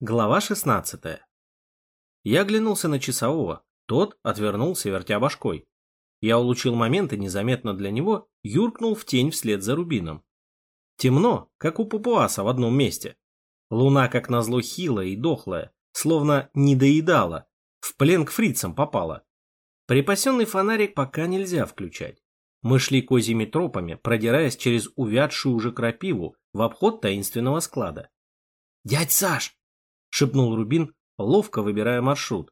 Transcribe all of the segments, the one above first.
Глава 16. Я оглянулся на часового. Тот отвернулся, вертя башкой. Я улучил момент и незаметно для него юркнул в тень вслед за рубином. Темно, как у папуаса в одном месте. Луна, как назло, хилая и дохлая, словно не доедала, в плен к фрицам попала. Припасенный фонарик пока нельзя включать. Мы шли козьими тропами, продираясь через увядшую уже крапиву в обход таинственного склада. «Дядь Саш, шепнул Рубин, ловко выбирая маршрут.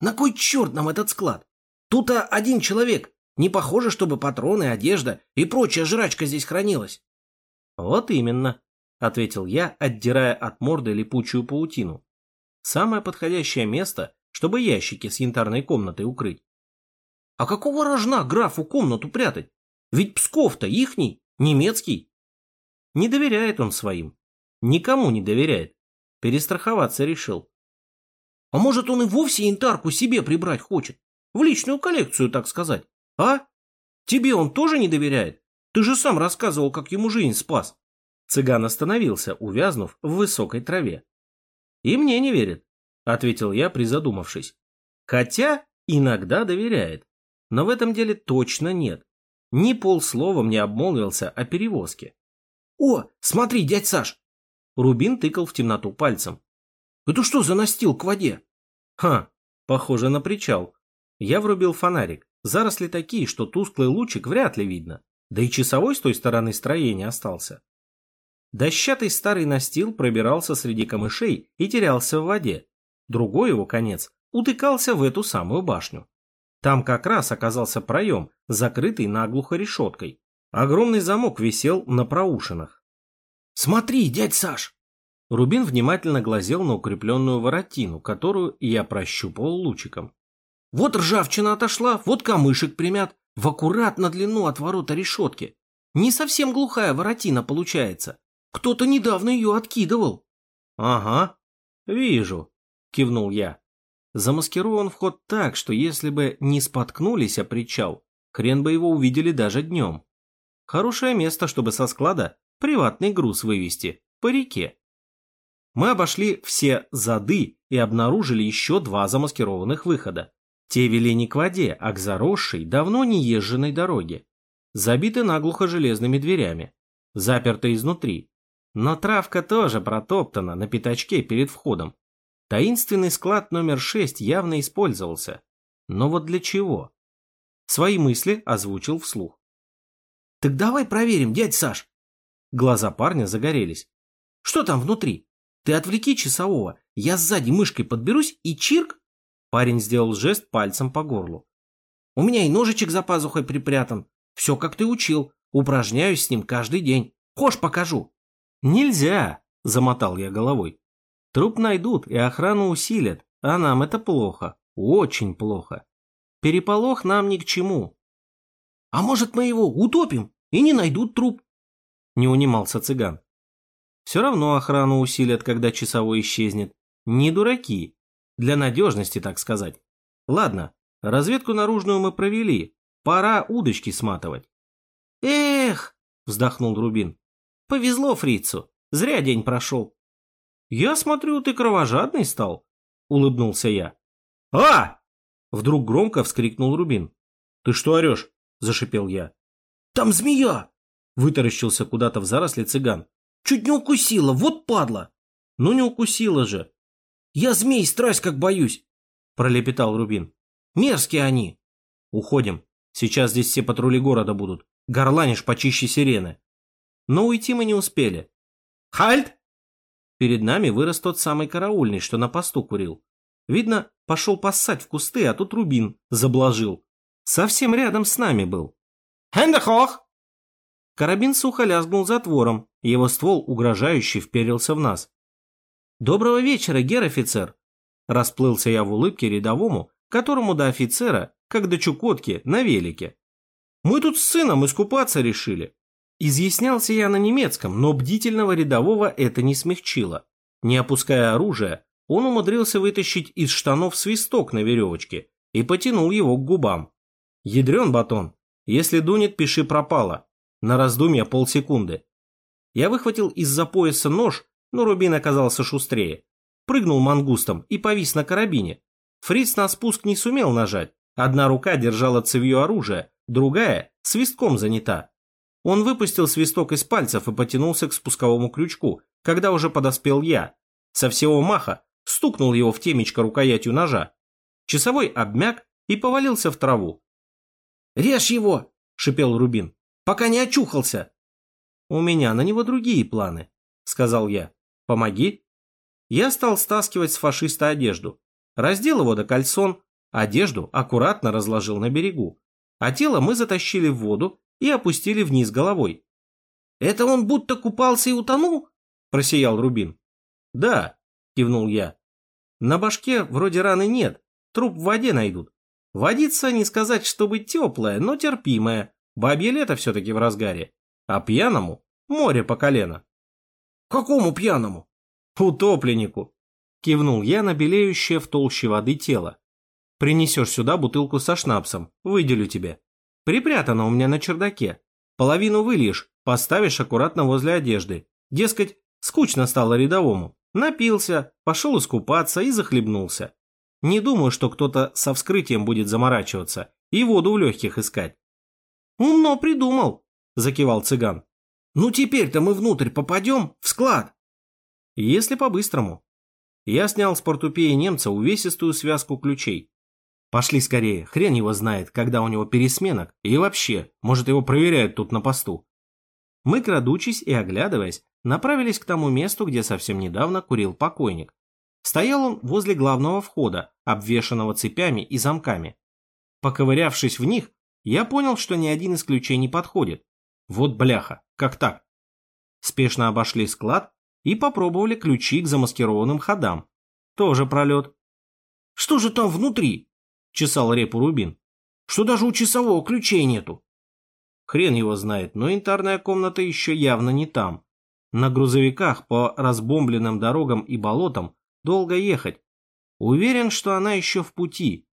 «На кой черт нам этот склад? тут один человек. Не похоже, чтобы патроны, одежда и прочая жрачка здесь хранилась». «Вот именно», — ответил я, отдирая от морды липучую паутину. «Самое подходящее место, чтобы ящики с янтарной комнатой укрыть». «А какого рожна графу комнату прятать? Ведь Псков-то ихний, немецкий». Не доверяет он своим. Никому не доверяет. Перестраховаться решил. А может, он и вовсе янтарку себе прибрать хочет? В личную коллекцию, так сказать. А? Тебе он тоже не доверяет? Ты же сам рассказывал, как ему жизнь спас. Цыган остановился, увязнув в высокой траве. И мне не верит, ответил я, призадумавшись. Хотя иногда доверяет. Но в этом деле точно нет. Ни полслова мне обмолвился о перевозке. О, смотри, дядь Саш, Рубин тыкал в темноту пальцем. «Это что за настил к воде?» «Ха, похоже на причал. Я врубил фонарик. Заросли такие, что тусклый лучик вряд ли видно. Да и часовой с той стороны строения остался». Дощатый старый настил пробирался среди камышей и терялся в воде. Другой его конец утыкался в эту самую башню. Там как раз оказался проем, закрытый наглухо решеткой. Огромный замок висел на проушинах. Смотри, дядь Саш!» Рубин внимательно глазел на укрепленную воротину, которую я прощупал лучиком. «Вот ржавчина отошла, вот камышек примят, в аккуратно длину от ворота решетки. Не совсем глухая воротина получается. Кто-то недавно ее откидывал». «Ага, вижу», — кивнул я. Замаскирован вход так, что если бы не споткнулись о причал, хрен бы его увидели даже днем. Хорошее место, чтобы со склада приватный груз вывести по реке. Мы обошли все зады и обнаружили еще два замаскированных выхода. Те вели не к воде, а к заросшей, давно не езженной дороге. Забиты наглухо железными дверями. Заперты изнутри. Но травка тоже протоптана на пятачке перед входом. Таинственный склад номер шесть явно использовался. Но вот для чего? Свои мысли озвучил вслух. «Так давай проверим, дядь Саш, Глаза парня загорелись. «Что там внутри? Ты отвлеки часового, я сзади мышкой подберусь и чирк!» Парень сделал жест пальцем по горлу. «У меня и ножичек за пазухой припрятан. Все, как ты учил. Упражняюсь с ним каждый день. Хошь, покажу». «Нельзя!» — замотал я головой. «Труп найдут и охрану усилят, а нам это плохо. Очень плохо. Переполох нам ни к чему». «А может, мы его утопим и не найдут труп?» Не унимался цыган. Все равно охрану усилят, когда часовой исчезнет. Не дураки. Для надежности, так сказать. Ладно, разведку наружную мы провели. Пора удочки сматывать. Эх, вздохнул Рубин. Повезло фрицу. Зря день прошел. Я смотрю, ты кровожадный стал, улыбнулся я. А! Вдруг громко вскрикнул Рубин. Ты что орешь? зашипел я. Там змея! Вытаращился куда-то в заросли цыган. Чуть не укусила, вот падла. Ну не укусила же. Я змей страсть как боюсь, пролепетал Рубин. Мерзкие они. Уходим. Сейчас здесь все патрули города будут. Горланишь почище сирены. Но уйти мы не успели. Хальт! Перед нами вырос тот самый караульный, что на посту курил. Видно, пошел поссать в кусты, а тут Рубин заблажил. Совсем рядом с нами был. «Хендехох!» Карабин сухо лязгнул затвором, его ствол угрожающе вперился в нас. «Доброго вечера, гер-офицер!» Расплылся я в улыбке рядовому, которому до офицера, как до Чукотки, на велике. «Мы тут с сыном искупаться решили». Изъяснялся я на немецком, но бдительного рядового это не смягчило. Не опуская оружия, он умудрился вытащить из штанов свисток на веревочке и потянул его к губам. «Ядрен батон, если дунет, пиши пропало. На раздумье полсекунды. Я выхватил из-за пояса нож, но Рубин оказался шустрее. прыгнул мангустом и повис на карабине. Фриц на спуск не сумел нажать. Одна рука держала цевьё оружия, другая свистком занята. Он выпустил свисток из пальцев и потянулся к спусковому крючку, когда уже подоспел я. Со всего маха стукнул его в темечко рукоятью ножа. Часовой обмяк и повалился в траву. «Режь его!» — шипел Рубин. «Пока не очухался!» «У меня на него другие планы», — сказал я. «Помоги». Я стал стаскивать с фашиста одежду. Раздел его до кальсон, одежду аккуратно разложил на берегу. А тело мы затащили в воду и опустили вниз головой. «Это он будто купался и утонул?» – просиял Рубин. «Да», – кивнул я. «На башке вроде раны нет, труп в воде найдут. Водица, не сказать, чтобы теплая, но терпимая. Бабье лето все-таки в разгаре. А пьяному море по колено». «Какому пьяному?» «Утопленнику», – кивнул я на белеющее в толще воды тело. «Принесешь сюда бутылку со шнапсом, выделю тебе. Припрятано у меня на чердаке. Половину выльешь, поставишь аккуратно возле одежды. Дескать, скучно стало рядовому. Напился, пошел искупаться и захлебнулся. Не думаю, что кто-то со вскрытием будет заморачиваться и воду в легких искать. «Умно придумал», – закивал цыган. «Ну теперь-то мы внутрь попадем, в склад». «Если по-быстрому». Я снял с портупеи немца увесистую связку ключей. Пошли скорее, хрен его знает, когда у него пересменок, и вообще, может его проверяют тут на посту. Мы, крадучись и оглядываясь, направились к тому месту, где совсем недавно курил покойник. Стоял он возле главного входа, обвешанного цепями и замками. Поковырявшись в них, я понял, что ни один из ключей не подходит. Вот бляха, как так? Спешно обошли склад и попробовали ключи к замаскированным ходам. Тоже пролет. «Что же там внутри?» – чесал репу Рубин. «Что даже у часового ключей нету?» Хрен его знает, но янтарная комната еще явно не там. На грузовиках по разбомбленным дорогам и болотам долго ехать. Уверен, что она еще в пути.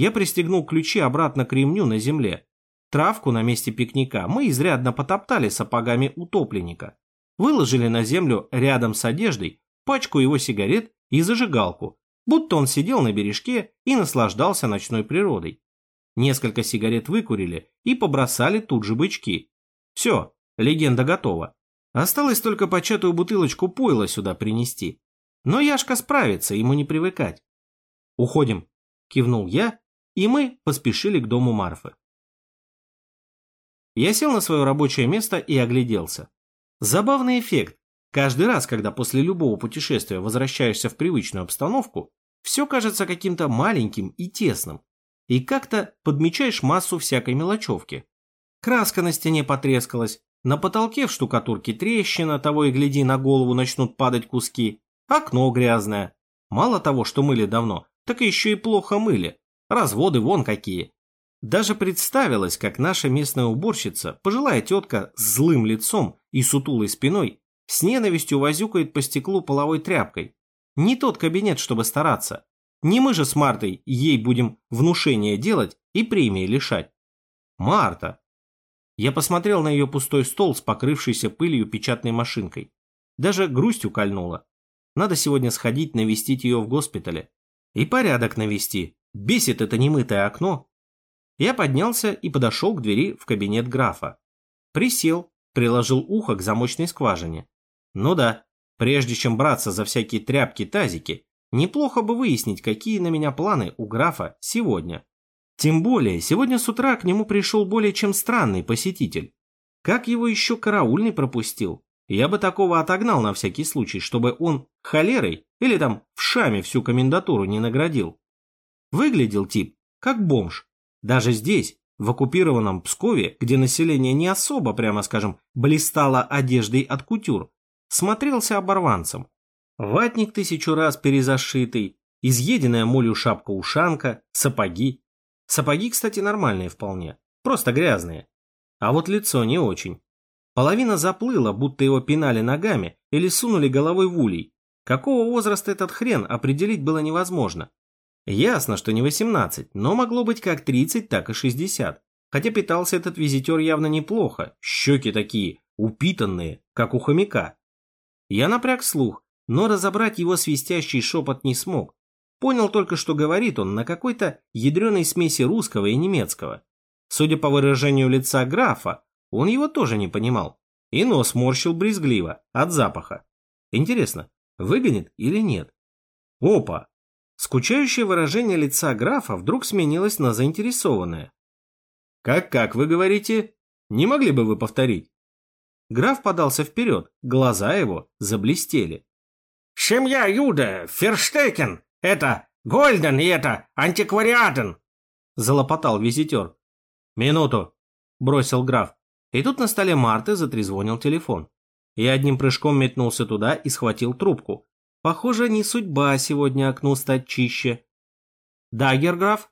Я пристегнул ключи обратно к ремню на земле. Травку на месте пикника мы изрядно потоптали сапогами утопленника. Выложили на землю рядом с одеждой пачку его сигарет и зажигалку, будто он сидел на бережке и наслаждался ночной природой. Несколько сигарет выкурили и побросали тут же бычки. Все, легенда готова. Осталось только початую бутылочку пойла сюда принести. Но Яшка справится, ему не привыкать. «Уходим», – кивнул я, и мы поспешили к дому Марфы. Я сел на свое рабочее место и огляделся. Забавный эффект. Каждый раз, когда после любого путешествия возвращаешься в привычную обстановку, все кажется каким-то маленьким и тесным, и как-то подмечаешь массу всякой мелочевки. Краска на стене потрескалась, на потолке в штукатурке трещина, того и гляди, на голову начнут падать куски. Окно грязное. Мало того, что мыли давно, так еще и плохо мыли. Разводы вон какие. Даже представилось, как наша местная уборщица, пожилая тетка с злым лицом и сутулой спиной, с ненавистью возюкает по стеклу половой тряпкой. Не тот кабинет, чтобы стараться. Не мы же с Мартой ей будем внушение делать и премии лишать. Марта, я посмотрел на ее пустой стол с покрывшейся пылью печатной машинкой. Даже грустью кольнула. Надо сегодня сходить навестить ее в госпитале. И порядок навести. Бесит это немытое окно. Я поднялся и подошел к двери в кабинет графа. Присел, приложил ухо к замочной скважине. Ну да, прежде чем браться за всякие тряпки-тазики, неплохо бы выяснить, какие на меня планы у графа сегодня. Тем более, сегодня с утра к нему пришел более чем странный посетитель. Как его еще караульный пропустил? Я бы такого отогнал на всякий случай, чтобы он холерой или там в шаме всю комендатуру не наградил. Выглядел тип как бомж. Даже здесь, в оккупированном Пскове, где население не особо, прямо скажем, блистало одеждой от кутюр, смотрелся оборванцем. Ватник тысячу раз перезашитый, изъеденная молью шапка-ушанка, сапоги, Сапоги, кстати, нормальные вполне, просто грязные. А вот лицо не очень. Половина заплыла, будто его пинали ногами или сунули головой в улей. Какого возраста этот хрен определить было невозможно. Ясно, что не 18, но могло быть как 30, так и 60. Хотя питался этот визитер явно неплохо, щеки такие, упитанные, как у хомяка. Я напряг слух, но разобрать его свистящий шепот не смог. Понял только, что говорит он на какой-то ядреной смеси русского и немецкого. Судя по выражению лица графа, он его тоже не понимал. И нос морщил брезгливо, от запаха. Интересно, выгонит или нет? Опа! Скучающее выражение лица графа вдруг сменилось на заинтересованное. «Как-как вы говорите? Не могли бы вы повторить?» Граф подался вперед, глаза его заблестели. «Семья Юда, Ферштекен, это Гольден и это антиквариатен!» Залопотал визитер. «Минуту!» – бросил граф. И тут на столе Марты затрезвонил телефон. Я одним прыжком метнулся туда и схватил трубку. Похоже, не судьба сегодня окну стать чище. «Да, герграф?»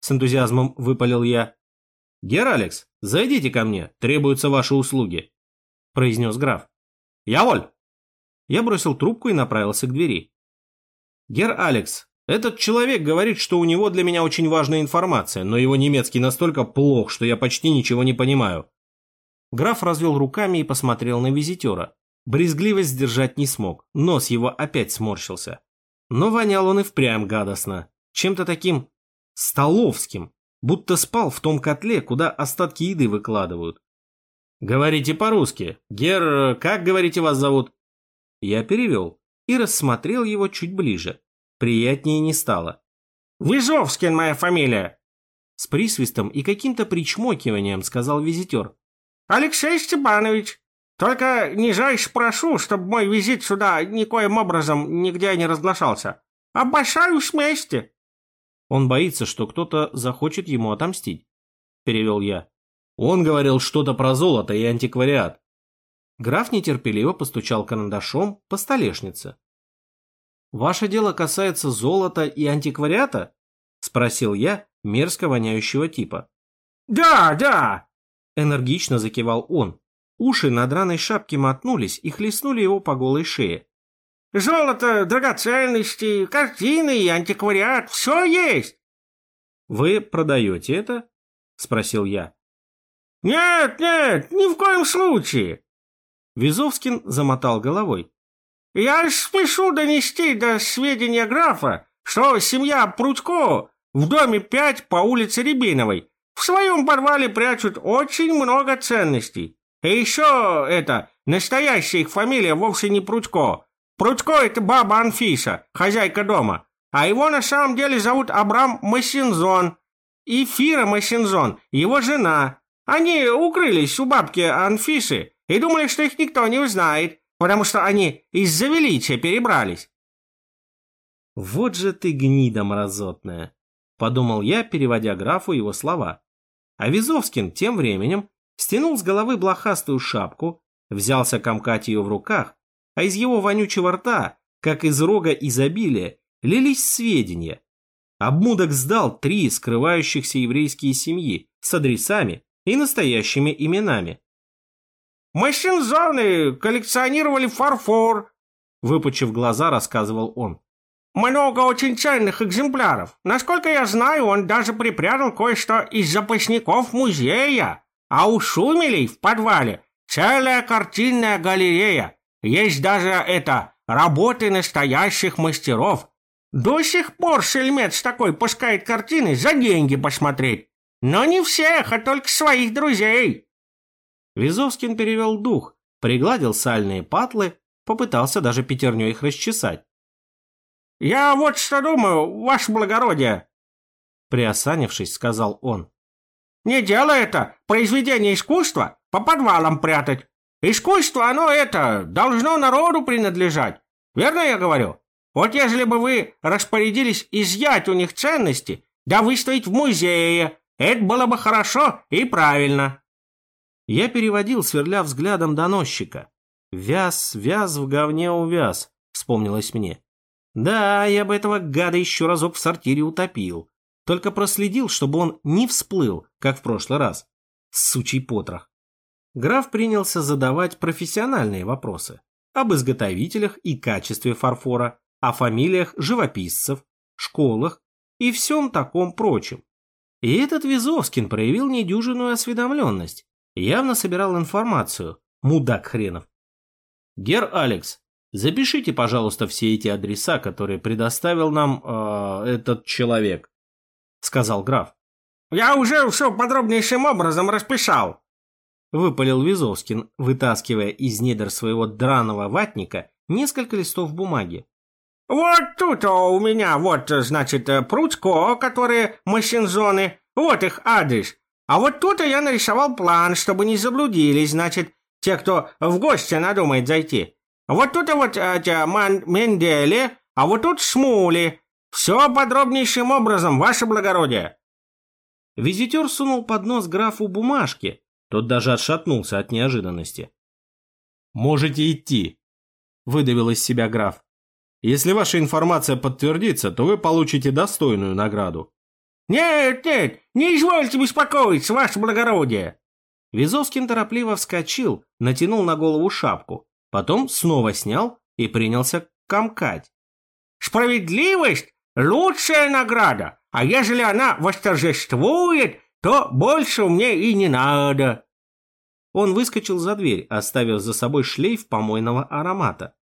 С энтузиазмом выпалил я. «Гер Алекс, зайдите ко мне, требуются ваши услуги», произнес граф. «Я воль!» Я бросил трубку и направился к двери. «Гер Алекс, этот человек говорит, что у него для меня очень важная информация, но его немецкий настолько плох, что я почти ничего не понимаю». Граф развел руками и посмотрел на визитера. Брезгливость сдержать не смог, нос его опять сморщился. Но вонял он и впрямь гадостно, чем-то таким столовским, будто спал в том котле, куда остатки еды выкладывают. «Говорите по-русски. Гер, как, говорите, вас зовут?» Я перевел и рассмотрел его чуть ближе. Приятнее не стало. «Визовскин моя фамилия!» С присвистом и каким-то причмокиванием сказал визитер. «Алексей Степанович, только нижайше прошу, чтобы мой визит сюда никоим образом нигде не разглашался. Обошаюсь вместе!» Он боится, что кто-то захочет ему отомстить. Перевел я. Он говорил что-то про золото и антиквариат. Граф нетерпеливо постучал карандашом по столешнице. «Ваше дело касается золота и антиквариата?» – спросил я мерзко воняющего типа. «Да, да!» – энергично закивал он. Уши на драной шапке мотнулись и хлестнули его по голой шее. «Золото, драгоценности, картины и антиквариат – все есть!» «Вы продаете это?» – спросил я. «Нет, нет, ни в коем случае!» Визовскин замотал головой. «Я спешу донести до сведения графа, что семья Прудько в доме 5 по улице Рябиновой в своем подвале прячут очень много ценностей. И еще это, настоящая их фамилия вовсе не Прудько. Прудько – это баба Анфиса, хозяйка дома. А его на самом деле зовут Абрам Массинзон. И Фира Массинзон, его жена. Они укрылись у бабки Анфисы и думали, что их никто не узнает, потому что они из-за величия перебрались. «Вот же ты гнида мразотная», — подумал я, переводя графу его слова. А Визовскин тем временем стянул с головы блохастую шапку, взялся комкать ее в руках, а из его вонючего рта, как из рога изобилия, лились сведения. Обмудок сдал три скрывающихся еврейские семьи с адресами и настоящими именами. «Машинзоны коллекционировали фарфор», — выпучив глаза, рассказывал он. «Много очень ценных экземпляров. Насколько я знаю, он даже припрятал кое-что из запасников музея. А у Шумелей в подвале целая картинная галерея. Есть даже это работы настоящих мастеров. До сих пор шельмец такой пускает картины за деньги посмотреть. Но не всех, а только своих друзей. Визовскин перевел дух, пригладил сальные патлы, попытался даже пятерней их расчесать. «Я вот что думаю, ваше благородие!» Приосанившись, сказал он. «Не дело это, произведение искусства, по подвалам прятать. Искусство, оно это, должно народу принадлежать. Верно я говорю? Вот если бы вы распорядились изъять у них ценности, да выставить в музее, это было бы хорошо и правильно». Я переводил, сверля взглядом доносчика. «Вяз, вяз в говне увяз», — вспомнилось мне. «Да, я бы этого гада еще разок в сортире утопил. Только проследил, чтобы он не всплыл, как в прошлый раз. Сучий потрох». Граф принялся задавать профессиональные вопросы об изготовителях и качестве фарфора, о фамилиях живописцев, школах и всем таком прочем. И этот Визовскин проявил недюжинную осведомленность. Явно собирал информацию. Мудак хренов. Гер Алекс, Запишите, пожалуйста, все эти адреса, которые предоставил нам э, этот человек, сказал граф. Я уже все подробнейшим образом расписал, выпалил Визовскин, вытаскивая из недр своего драного ватника несколько листов бумаги. Вот тут у меня, вот, значит, Пруцко, которые Массензоны, вот их адрес. А вот тут я нарисовал план, чтобы не заблудились, значит, те, кто в гости надумает зайти. Вот тут вот эти Мендели, а вот тут Смули. Все подробнейшим образом, ваше благородие. Визитер сунул под нос графу бумажки. Тот даже отшатнулся от неожиданности. «Можете идти», — выдавил из себя граф. «Если ваша информация подтвердится, то вы получите достойную награду». «Нет, нет, не извольте беспокоиться, ваше благородие!» Визовскин торопливо вскочил, натянул на голову шапку, потом снова снял и принялся комкать. «Справедливость — лучшая награда, а ежели она восторжествует, то больше мне и не надо!» Он выскочил за дверь, оставив за собой шлейф помойного аромата.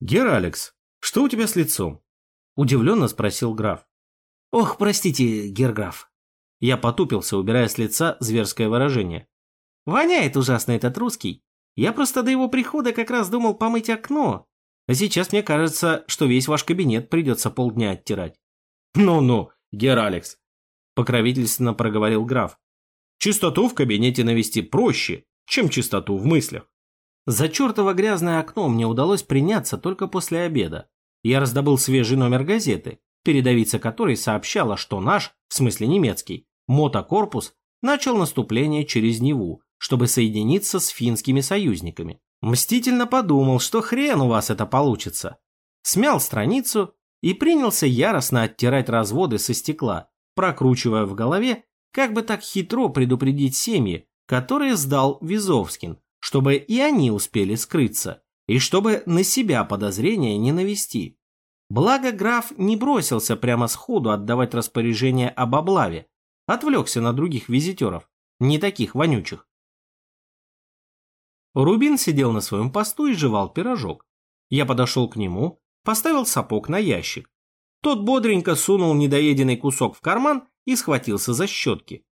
«Гер Алекс, что у тебя с лицом?» – удивленно спросил граф. «Ох, простите, герграф». Я потупился, убирая с лица зверское выражение. «Воняет ужасно этот русский. Я просто до его прихода как раз думал помыть окно. А сейчас мне кажется, что весь ваш кабинет придется полдня оттирать». «Ну-ну, гер Алекс», – покровительственно проговорил граф. «Чистоту в кабинете навести проще, чем чистоту в мыслях». За чертово грязное окно мне удалось приняться только после обеда. Я раздобыл свежий номер газеты, передовица которой сообщала, что наш, в смысле немецкий, мотокорпус начал наступление через Неву, чтобы соединиться с финскими союзниками. Мстительно подумал, что хрен у вас это получится. Смял страницу и принялся яростно оттирать разводы со стекла, прокручивая в голове, как бы так хитро предупредить семьи, которые сдал Визовскин, чтобы и они успели скрыться, и чтобы на себя подозрения не навести. Благо граф не бросился прямо сходу отдавать распоряжение об облаве, отвлекся на других визитеров, не таких вонючих. Рубин сидел на своем посту и жевал пирожок. Я подошел к нему, поставил сапог на ящик. Тот бодренько сунул недоеденный кусок в карман и схватился за щетки.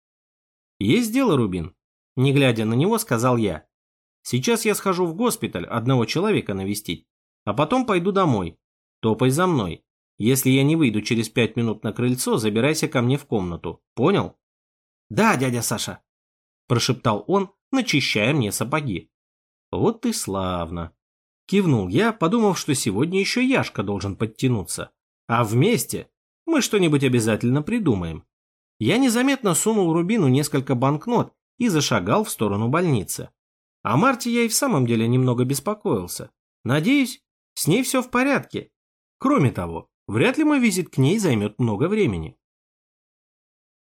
«Есть дело, Рубин?» Не глядя на него, сказал я. «Сейчас я схожу в госпиталь одного человека навестить, а потом пойду домой. Топай за мной. Если я не выйду через пять минут на крыльцо, забирайся ко мне в комнату. Понял? Да, дядя Саша, прошептал он, начищая мне сапоги. Вот ты славно. Кивнул я, подумав, что сегодня еще Яшка должен подтянуться. А вместе мы что-нибудь обязательно придумаем. Я незаметно сунул Рубину несколько банкнот и зашагал в сторону больницы. О Марте я и в самом деле немного беспокоился. Надеюсь, с ней все в порядке, Кроме того, вряд ли мой визит к ней займет много времени.